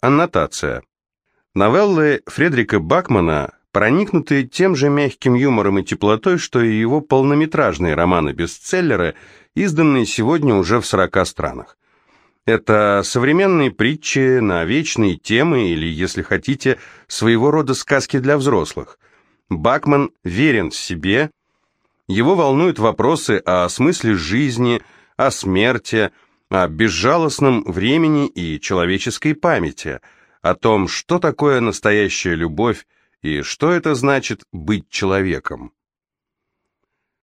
Аннотация. Новеллы Фредрика Бакмана проникнуты тем же мягким юмором и теплотой, что и его полнометражные романы-бестселлеры, изданные сегодня уже в 40 странах. Это современные притчи на вечные темы или, если хотите, своего рода сказки для взрослых. Бакман верен себе, его волнуют вопросы о смысле жизни, о смерти, о безжалостном времени и человеческой памяти, о том, что такое настоящая любовь и что это значит быть человеком.